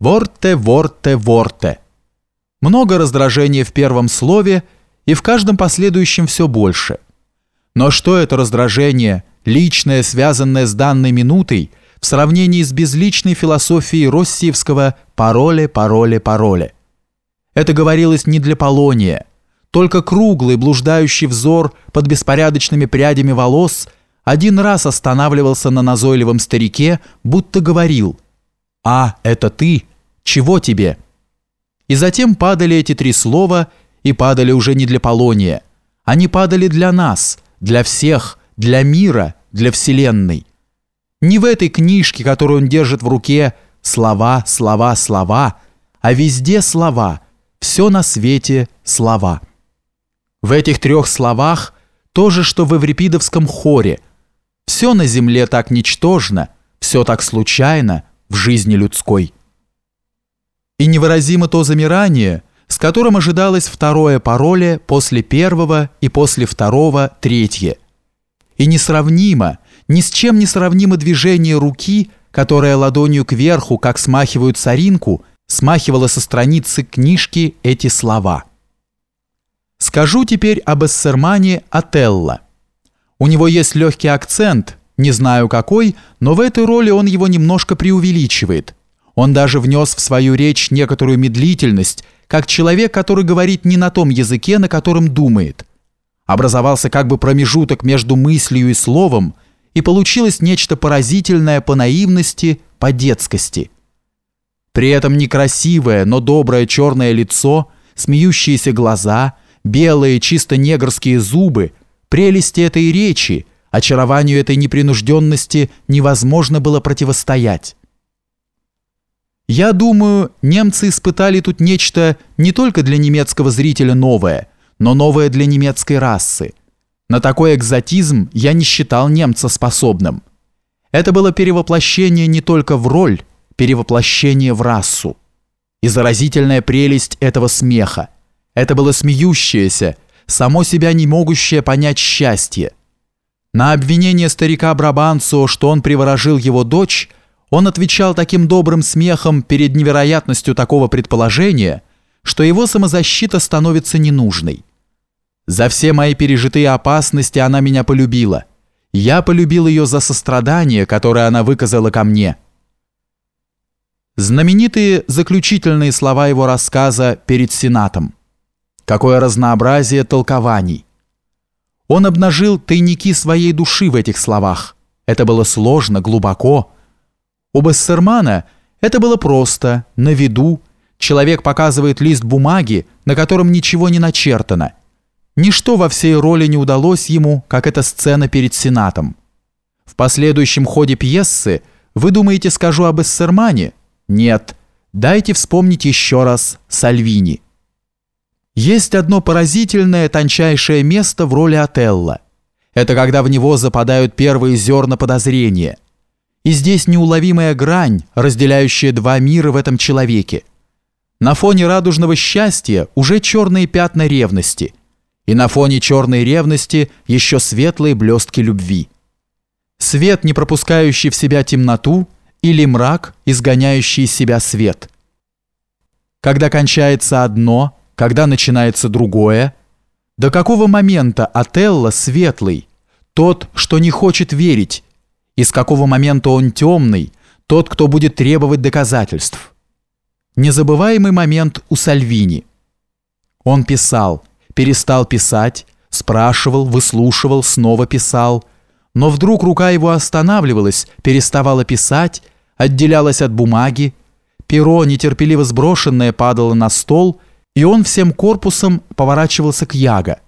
Ворте, ворте, ворте. Много раздражения в первом слове и в каждом последующем все больше. Но что это раздражение, личное, связанное с данной минутой, в сравнении с безличной философией Россиевского «пароле, пароле, пароле»? Это говорилось не для Полония. Только круглый, блуждающий взор под беспорядочными прядями волос один раз останавливался на назойливом старике, будто говорил «А, это ты? Чего тебе?» И затем падали эти три слова, и падали уже не для Полония. Они падали для нас, для всех, для мира, для Вселенной. Не в этой книжке, которую он держит в руке, слова, слова, слова, а везде слова, все на свете слова. В этих трех словах то же, что в Эврипидовском хоре. Все на земле так ничтожно, все так случайно в жизни людской. И невыразимо то замирание, с которым ожидалось второе пароле после первого и после второго третье. И несравнимо, ни с чем не сравнимо движение руки, которая ладонью кверху, как смахивают соринку, смахивала со страницы книжки эти слова. Скажу теперь об эссермане Отелло. У него есть легкий акцент, не знаю какой, но в этой роли он его немножко преувеличивает. Он даже внес в свою речь некоторую медлительность, как человек, который говорит не на том языке, на котором думает. Образовался как бы промежуток между мыслью и словом, и получилось нечто поразительное по наивности, по детскости – при этом некрасивое, но доброе черное лицо, смеющиеся глаза, белые чисто негрские зубы, прелести этой речи, очарованию этой непринужденности невозможно было противостоять. Я думаю, немцы испытали тут нечто не только для немецкого зрителя новое, но новое для немецкой расы. На такой экзотизм я не считал немца способным. Это было перевоплощение не только в роль, перевоплощение в расу. И заразительная прелесть этого смеха. Это было смеющееся, само себя не могущее понять счастье. На обвинение старика Брабанцо, что он приворожил его дочь, он отвечал таким добрым смехом перед невероятностью такого предположения, что его самозащита становится ненужной. За все мои пережитые опасности она меня полюбила. Я полюбил ее за сострадание, которое она выказала ко мне. Знаменитые заключительные слова его рассказа перед Сенатом. Какое разнообразие толкований. Он обнажил тайники своей души в этих словах. Это было сложно, глубоко. У Бессермана это было просто, на виду. Человек показывает лист бумаги, на котором ничего не начертано. Ничто во всей роли не удалось ему, как эта сцена перед Сенатом. В последующем ходе пьесы вы думаете, скажу об Эссермане – нет, дайте вспомнить еще раз Сальвини. Есть одно поразительное тончайшее место в роли Отелла. Это когда в него западают первые зерна подозрения. И здесь неуловимая грань, разделяющая два мира в этом человеке. На фоне радужного счастья уже черные пятна ревности. И на фоне черной ревности еще светлые блестки любви. Свет, не пропускающий в себя темноту – или мрак, изгоняющий из себя свет. Когда кончается одно, когда начинается другое, до какого момента Отелло светлый, тот, что не хочет верить, и с какого момента он темный, тот, кто будет требовать доказательств. Незабываемый момент у Сальвини. Он писал, перестал писать, спрашивал, выслушивал, снова писал, но вдруг рука его останавливалась, переставала писать, отделялась от бумаги, перо, нетерпеливо сброшенное, падало на стол, и он всем корпусом поворачивался к Яго.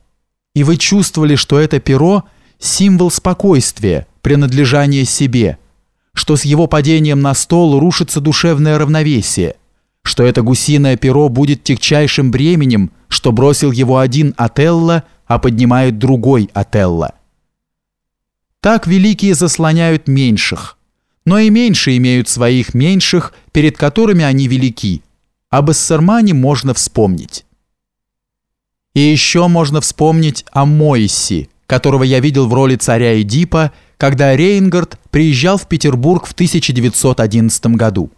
И вы чувствовали, что это перо – символ спокойствия, принадлежания себе, что с его падением на стол рушится душевное равновесие, что это гусиное перо будет тягчайшим бременем, что бросил его один Отелло, а поднимает другой Отелло. Так великие заслоняют меньших – но и меньше имеют своих меньших, перед которыми они велики. Об Эссермане можно вспомнить. И еще можно вспомнить о Моисе, которого я видел в роли царя Эдипа, когда Рейнгард приезжал в Петербург в 1911 году.